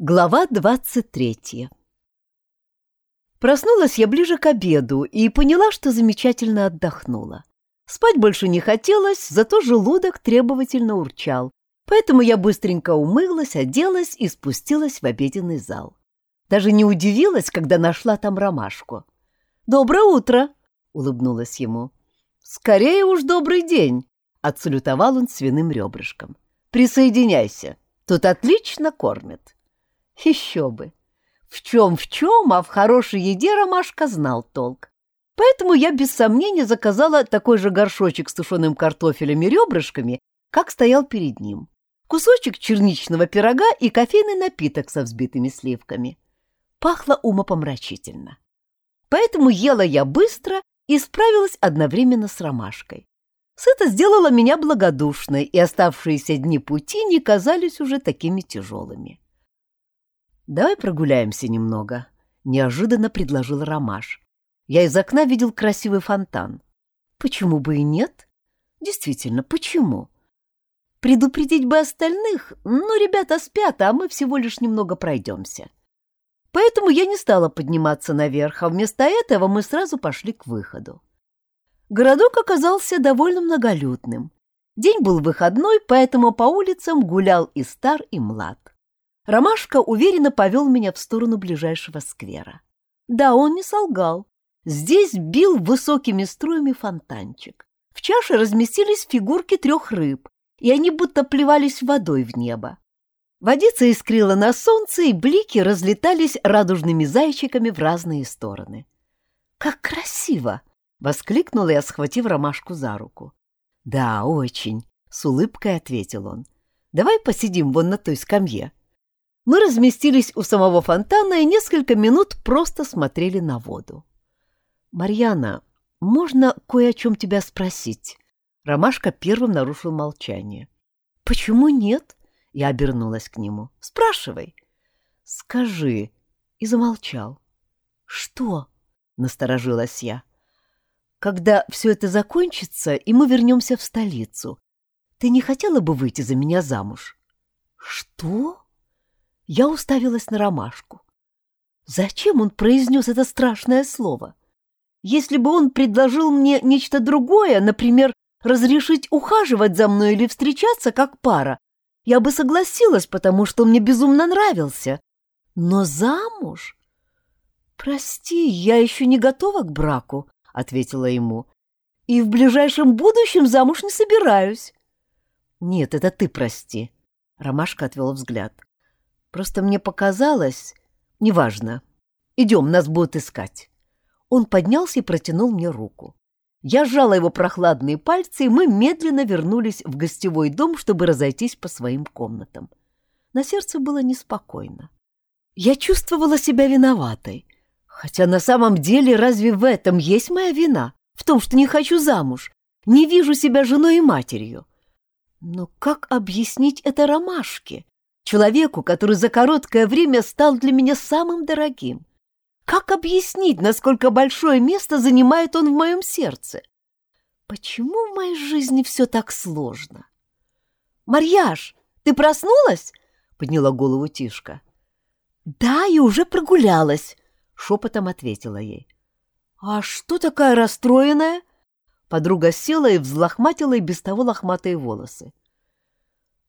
Глава двадцать третья Проснулась я ближе к обеду и поняла, что замечательно отдохнула. Спать больше не хотелось, зато желудок требовательно урчал, поэтому я быстренько умылась, оделась и спустилась в обеденный зал. Даже не удивилась, когда нашла там ромашку. «Доброе утро!» — улыбнулась ему. «Скорее уж добрый день!» — отсалютовал он свиным ребрышком. «Присоединяйся, тут отлично кормят». Еще бы! В чем-в чем, а в хорошей еде Ромашка знал толк. Поэтому я без сомнения заказала такой же горшочек с тушеным картофелем и ребрышками, как стоял перед ним. Кусочек черничного пирога и кофейный напиток со взбитыми сливками. Пахло умопомрачительно. Поэтому ела я быстро и справилась одновременно с ромашкой. Сыто сделала меня благодушной, и оставшиеся дни пути не казались уже такими тяжелыми. «Давай прогуляемся немного», — неожиданно предложил Ромаш. «Я из окна видел красивый фонтан». «Почему бы и нет?» «Действительно, почему?» «Предупредить бы остальных, но ребята спят, а мы всего лишь немного пройдемся». Поэтому я не стала подниматься наверх, а вместо этого мы сразу пошли к выходу. Городок оказался довольно многолюдным. День был выходной, поэтому по улицам гулял и стар, и млад. Ромашка уверенно повел меня в сторону ближайшего сквера. Да, он не солгал. Здесь бил высокими струями фонтанчик. В чаше разместились фигурки трех рыб, и они будто плевались водой в небо. Водица искрила на солнце, и блики разлетались радужными зайчиками в разные стороны. «Как красиво!» — воскликнула я, схватив ромашку за руку. «Да, очень!» — с улыбкой ответил он. «Давай посидим вон на той скамье». Мы разместились у самого фонтана и несколько минут просто смотрели на воду. «Марьяна, можно кое о чем тебя спросить?» Ромашка первым нарушил молчание. «Почему нет?» Я обернулась к нему. «Спрашивай». «Скажи». И замолчал. «Что?» — насторожилась я. «Когда все это закончится, и мы вернемся в столицу, ты не хотела бы выйти за меня замуж?» «Что?» Я уставилась на ромашку. Зачем он произнес это страшное слово? Если бы он предложил мне нечто другое, например, разрешить ухаживать за мной или встречаться как пара, я бы согласилась, потому что он мне безумно нравился. Но замуж? Прости, я еще не готова к браку, ответила ему. И в ближайшем будущем замуж не собираюсь. Нет, это ты прости. Ромашка отвел взгляд. Просто мне показалось... Неважно. Идем, нас будут искать. Он поднялся и протянул мне руку. Я сжала его прохладные пальцы, и мы медленно вернулись в гостевой дом, чтобы разойтись по своим комнатам. На сердце было неспокойно. Я чувствовала себя виноватой. Хотя на самом деле разве в этом есть моя вина? В том, что не хочу замуж, не вижу себя женой и матерью. Но как объяснить это ромашке? Человеку, который за короткое время стал для меня самым дорогим? Как объяснить, насколько большое место занимает он в моем сердце? Почему в моей жизни все так сложно? «Марьяш, ты проснулась?» — подняла голову Тишка. «Да, и уже прогулялась», — шепотом ответила ей. «А что такая расстроенная?» Подруга села и взлохматила и без того лохматые волосы.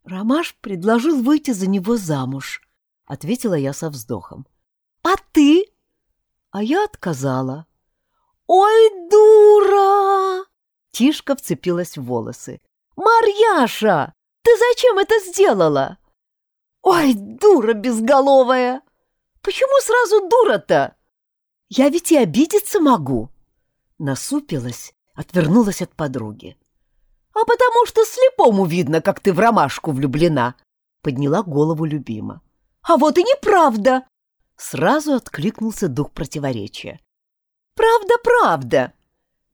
Ромаш предложил выйти за него замуж, — ответила я со вздохом. — А ты? А я отказала. — Ой, дура! Тишка вцепилась в волосы. — Марьяша, ты зачем это сделала? — Ой, дура безголовая! Почему сразу дура-то? Я ведь и обидеться могу. Насупилась, отвернулась от подруги. «А потому что слепому видно, как ты в ромашку влюблена», — подняла голову любима. «А вот и неправда!» — сразу откликнулся дух противоречия. «Правда, правда!»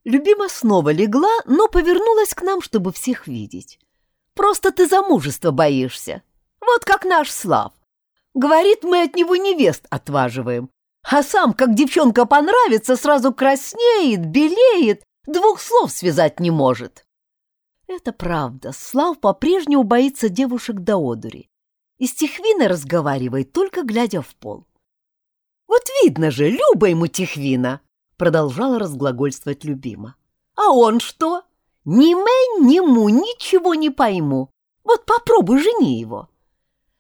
Любима снова легла, но повернулась к нам, чтобы всех видеть. «Просто ты замужества боишься. Вот как наш Слав. Говорит, мы от него невест отваживаем. А сам, как девчонка понравится, сразу краснеет, белеет, двух слов связать не может». Это правда, Слав по-прежнему боится девушек до одури. и с Тихвиной разговаривает, только глядя в пол. «Вот видно же, Люба ему Тихвина!» — продолжала разглагольствовать любима. «А он что? Ни мэ, ни му, ничего не пойму. Вот попробуй жени его».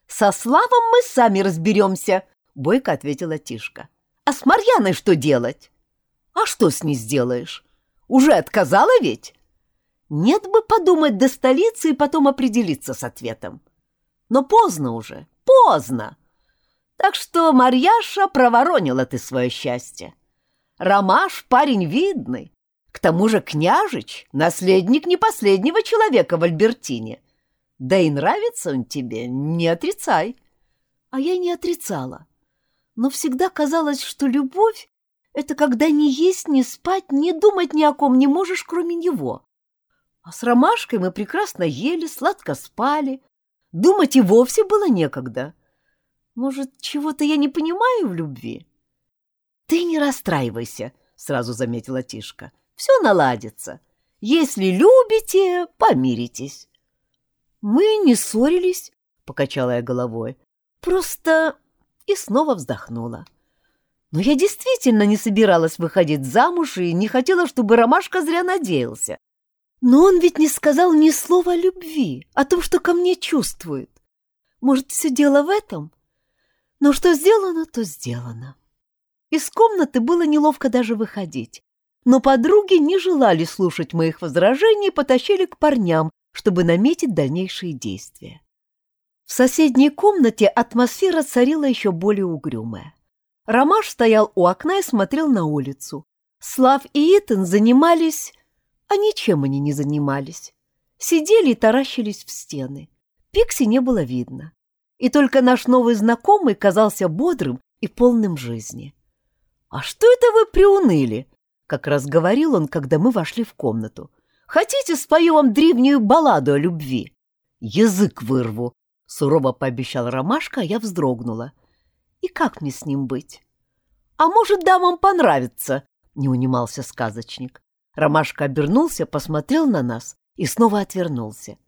«Со Славом мы сами разберемся», — бойко ответила Тишка. «А с Марьяной что делать?» «А что с ней сделаешь? Уже отказала ведь?» «Нет бы подумать до столицы и потом определиться с ответом». Но поздно уже, поздно. Так что, Марьяша, проворонила ты свое счастье. Ромаш парень видный, к тому же княжич, наследник не последнего человека в Альбертине. Да и нравится он тебе, не отрицай. А я не отрицала. Но всегда казалось, что любовь — это когда ни есть, ни спать, ни думать ни о ком не можешь, кроме него. А с ромашкой мы прекрасно ели, сладко спали, Думать и вовсе было некогда. Может, чего-то я не понимаю в любви? Ты не расстраивайся, сразу заметила Тишка. Все наладится. Если любите, помиритесь. Мы не ссорились, покачала я головой. Просто и снова вздохнула. Но я действительно не собиралась выходить замуж и не хотела, чтобы Ромашка зря надеялся. Но он ведь не сказал ни слова о любви, о том, что ко мне чувствует. Может, все дело в этом? Но что сделано, то сделано. Из комнаты было неловко даже выходить. Но подруги не желали слушать моих возражений и потащили к парням, чтобы наметить дальнейшие действия. В соседней комнате атмосфера царила еще более угрюмая. Ромаш стоял у окна и смотрел на улицу. Слав и Итан занимались а ничем они не занимались. Сидели и таращились в стены. Пикси не было видно. И только наш новый знакомый казался бодрым и полным жизни. «А что это вы приуныли?» — как раз говорил он, когда мы вошли в комнату. «Хотите, спою вам древнюю балладу о любви?» «Язык вырву!» — сурово пообещал Ромашка, а я вздрогнула. «И как мне с ним быть?» «А может, дамам понравится?» — не унимался сказочник. Ромашка обернулся, посмотрел на нас и снова отвернулся.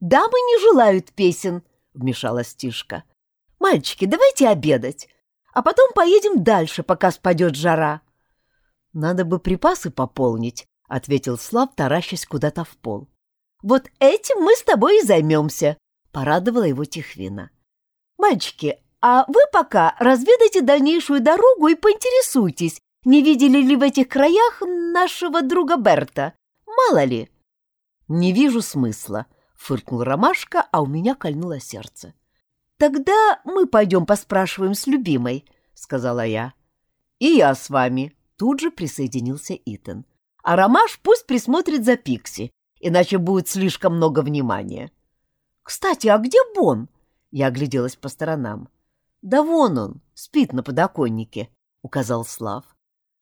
«Дамы не желают песен», — вмешалась Тишка. «Мальчики, давайте обедать, а потом поедем дальше, пока спадет жара». «Надо бы припасы пополнить», — ответил Слав, таращась куда-то в пол. «Вот этим мы с тобой и займемся», — порадовала его Тихвина. «Мальчики, а вы пока разведайте дальнейшую дорогу и поинтересуйтесь, не видели ли в этих краях нашего друга Берта? Мало ли. Не вижу смысла, фыркнул Ромашка, а у меня кольнуло сердце. Тогда мы пойдем поспрашиваем с любимой, сказала я. И я с вами, тут же присоединился Итан. А Ромаш пусть присмотрит за Пикси, иначе будет слишком много внимания. Кстати, а где Бон? Я огляделась по сторонам. Да вон он, спит на подоконнике, указал Слав.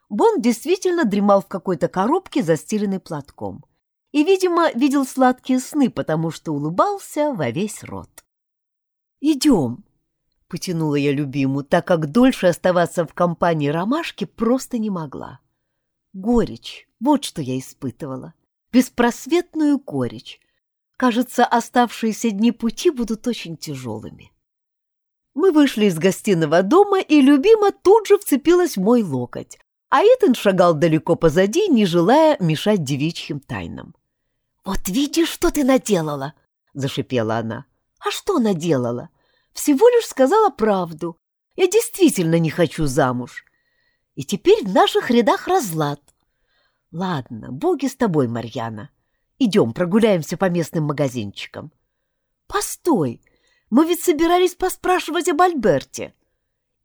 Бон действительно дремал в какой-то коробке, застеленной платком. И, видимо, видел сладкие сны, потому что улыбался во весь рот. «Идем!» — потянула я любимую, так как дольше оставаться в компании ромашки просто не могла. Горечь — вот что я испытывала. Беспросветную горечь. Кажется, оставшиеся дни пути будут очень тяжелыми. Мы вышли из гостиного дома, и любима тут же вцепилась в мой локоть, а Итан шагал далеко позади, не желая мешать девичьим тайнам. «Вот видишь, что ты наделала!» — зашипела она. «А что наделала? Всего лишь сказала правду. Я действительно не хочу замуж. И теперь в наших рядах разлад. Ладно, боги с тобой, Марьяна. Идем, прогуляемся по местным магазинчикам». «Постой, мы ведь собирались поспрашивать об Альберте.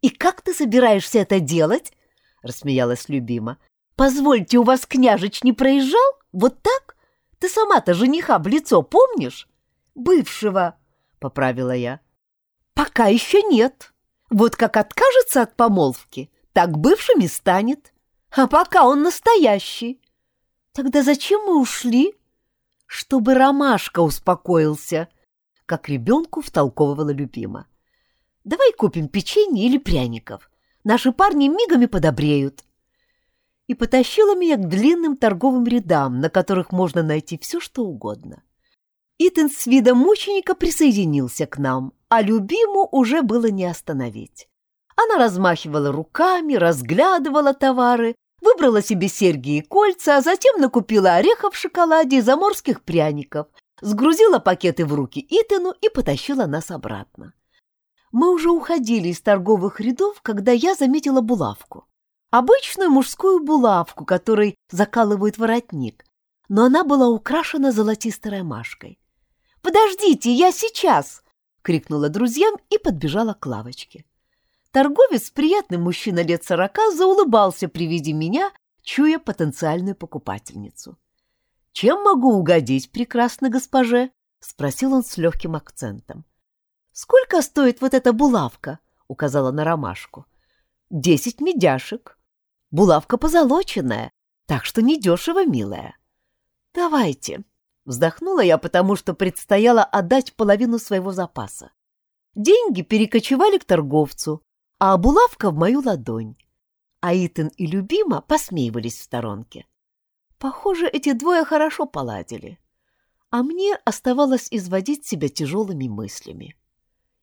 И как ты собираешься это делать?» — рассмеялась любима. «Позвольте, у вас княжич не проезжал? Вот так? Ты сама-то жениха в лицо помнишь?» «Бывшего», — поправила я. «Пока еще нет. Вот как откажется от помолвки, так бывшим и станет. А пока он настоящий. Тогда зачем мы ушли?» «Чтобы Ромашка успокоился», — как ребенку втолковывала любима. «Давай купим печенье или пряников. Наши парни мигами подобреют. И потащила меня к длинным торговым рядам, на которых можно найти все, что угодно. Итан с видом мученика присоединился к нам, а любиму уже было не остановить. Она размахивала руками, разглядывала товары, выбрала себе серьги и кольца, а затем накупила орехов в шоколаде и заморских пряников, сгрузила пакеты в руки Итану и потащила нас обратно. Мы уже уходили из торговых рядов, когда я заметила булавку. Обычную мужскую булавку, которой закалывают воротник, но она была украшена золотистой ромашкой. «Подождите, я сейчас!» — крикнула друзьям и подбежала к лавочке. Торговец, приятный мужчина лет сорока, заулыбался при виде меня, чуя потенциальную покупательницу. «Чем могу угодить, прекрасной госпоже?» — спросил он с легким акцентом. «Сколько стоит вот эта булавка?» — указала на ромашку. «Десять медяшек. Булавка позолоченная, так что недешево, милая». «Давайте», Вздохнула я, потому что предстояло отдать половину своего запаса. Деньги перекочевали к торговцу, а булавка в мою ладонь. А Итан и Любима посмеивались в сторонке. Похоже, эти двое хорошо поладили. А мне оставалось изводить себя тяжелыми мыслями.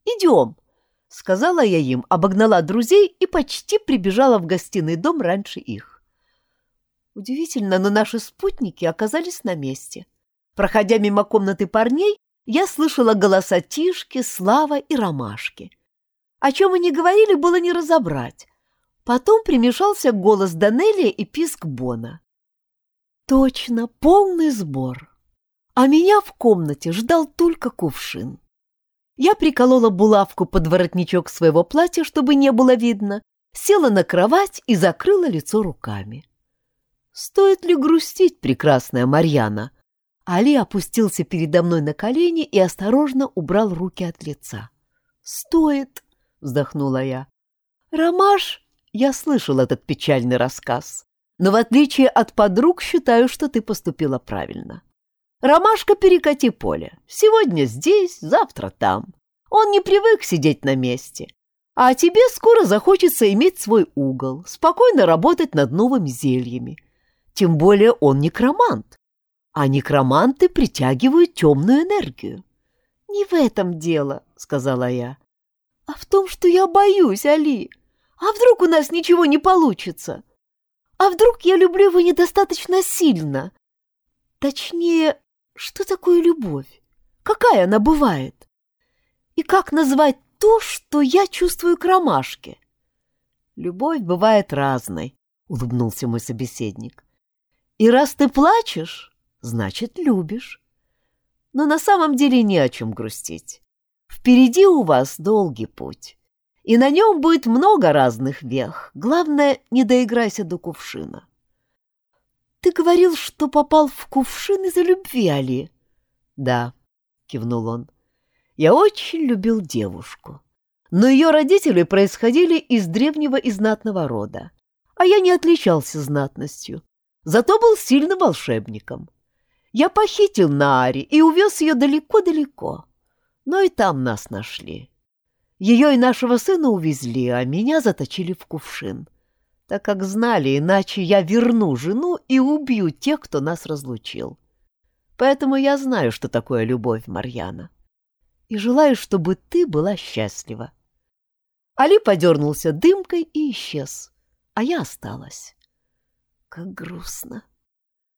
«Идем!» — сказала я им, обогнала друзей и почти прибежала в гостиный дом раньше их. Удивительно, но наши спутники оказались на месте — Проходя мимо комнаты парней, я слышала голоса Тишки, Слава и Ромашки. О чем они говорили, было не разобрать. Потом примешался голос Данелия и писк Бона. Точно, полный сбор. А меня в комнате ждал только кувшин. Я приколола булавку под воротничок своего платья, чтобы не было видно, села на кровать и закрыла лицо руками. Стоит ли грустить, прекрасная Марьяна? Али опустился передо мной на колени и осторожно убрал руки от лица. «Стоит!» — вздохнула я. «Ромаш!» — я слышал этот печальный рассказ. Но в отличие от подруг считаю, что ты поступила правильно. Ромашка перекати поле. Сегодня здесь, завтра там. Он не привык сидеть на месте. А тебе скоро захочется иметь свой угол, спокойно работать над новыми зельями. Тем более он некромант а некроманты притягивают темную энергию. «Не в этом дело», — сказала я, — «а в том, что я боюсь, Али. А вдруг у нас ничего не получится? А вдруг я люблю его недостаточно сильно? Точнее, что такое любовь? Какая она бывает? И как назвать то, что я чувствую к ромашке?» «Любовь бывает разной», — улыбнулся мой собеседник. «И раз ты плачешь, значит, любишь. Но на самом деле не о чем грустить. Впереди у вас долгий путь, и на нем будет много разных вех. Главное, не доиграйся до кувшина. Ты говорил, что попал в кувшин из-за любви, Али? Да, кивнул он. Я очень любил девушку, но ее родители происходили из древнего и знатного рода, а я не отличался знатностью, зато был сильным волшебником. Я похитил Наари и увез ее далеко-далеко. Но и там нас нашли. Ее и нашего сына увезли, а меня заточили в кувшин, так как знали, иначе я верну жену и убью тех, кто нас разлучил. Поэтому я знаю, что такое любовь, Марьяна. И желаю, чтобы ты была счастлива. Али подернулся дымкой и исчез, а я осталась. Как грустно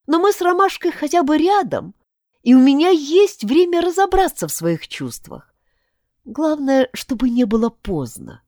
но мы с Ромашкой хотя бы рядом, и у меня есть время разобраться в своих чувствах. Главное, чтобы не было поздно.